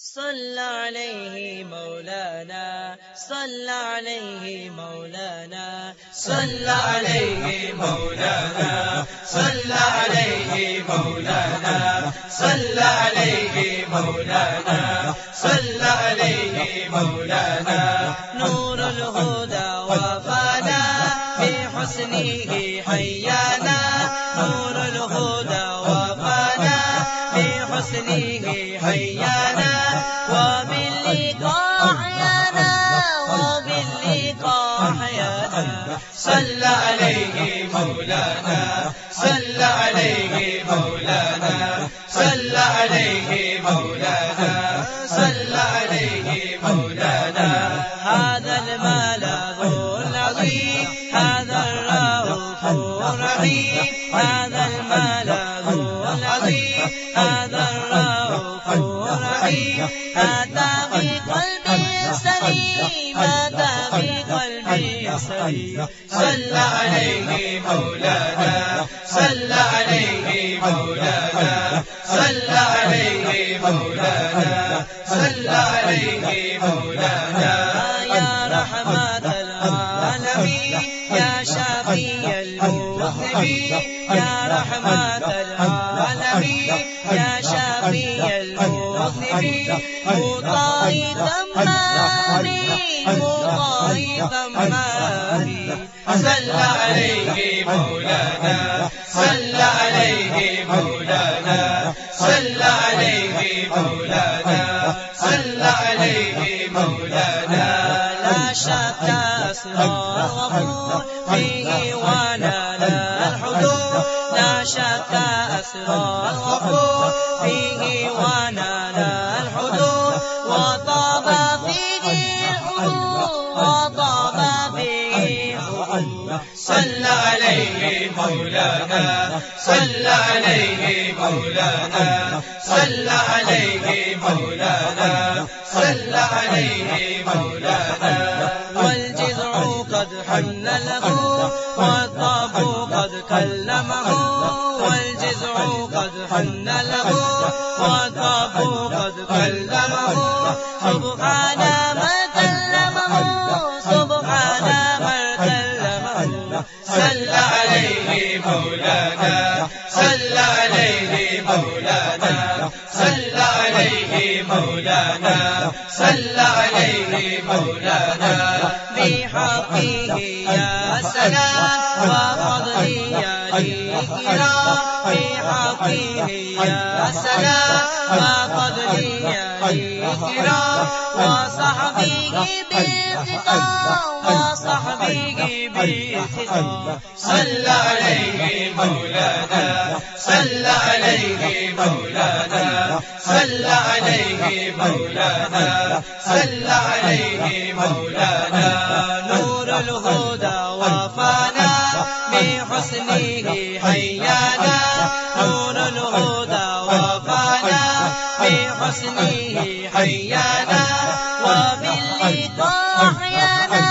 صلى عليه مولانا، صلى عليه مولانا، صلى عليه مولانا، صلى عليه مولانا، صلى عليه مولانا، صلى عليه مولانا. نور الهدى وفانا بحسنه حيانا. نور الهدى وفانا بحسنه حيانا. حيانا صلى عليه مولانا، صلى عليه مولانا، صلى عليه مولانا، صلى عليه مولانا. هذا الملاذ العظيم هذا الرؤوف الرحيم هذا الملاذ العظيم هذا الرؤوف الرحيم أتى بقلب سليم صلى مولانا صلى مولانا مولانا. مولانا صلى عليه مولانا صلى عليه مولانا صلى عليه مولانا صلى عليه مولانا لا شك فيه الحدود لا شك فيه صلى عليه مولانا، صلى عليه مولانا، صلى عليه مولانا. والجذع قد حن له والطاب قد كلمه. كلمه مولانا صلى عليه مولانا صلى مولانا مولانا. سلام نور الهدى وفانا بحسنه حيانا نور الهدى وفانا بحسنه حيانا وباللقاء حيانا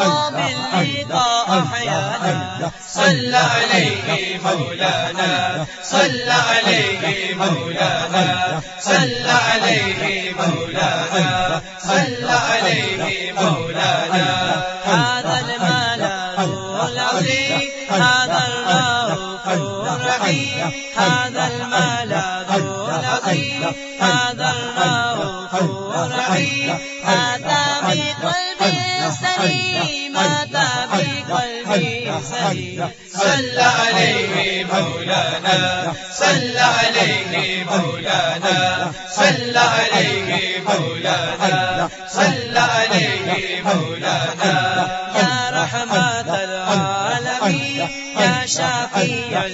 وباللقاء حيانا صلى عليه مولانا صلى عليه مولانا صلى عليه مولانا صلى عليه مولانا عليه مولانا صلى عليه مولانا صلى عليه مولانا صلى عليه مولانا يا رحمة العالمين يا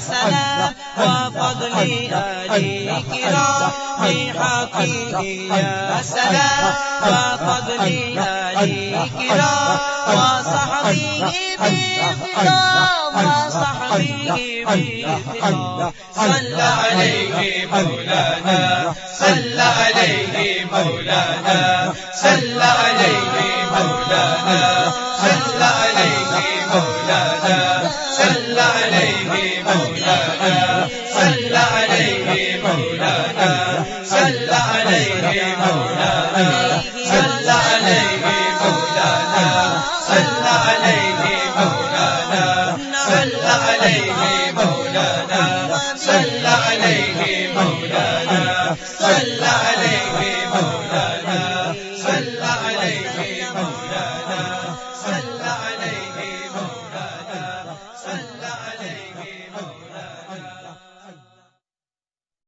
سنا پگلی علی کرامی حقی سنا پگلی علی مولانا صلح مولانا صلح مولانا صلح مولانا. صلی اللہ علیہ وسلم.